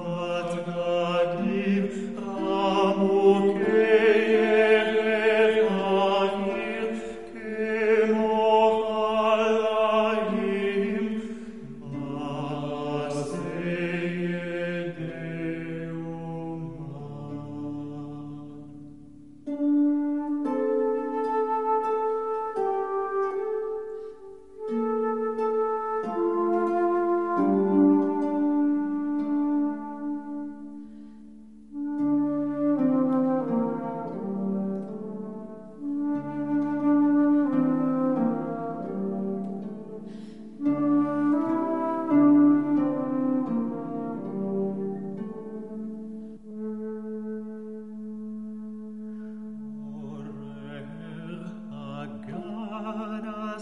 Oh.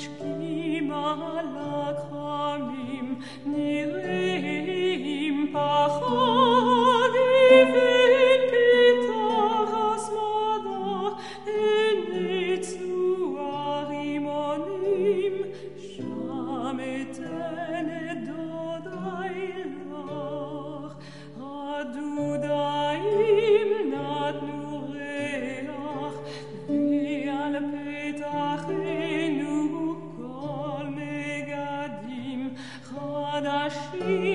schema da sci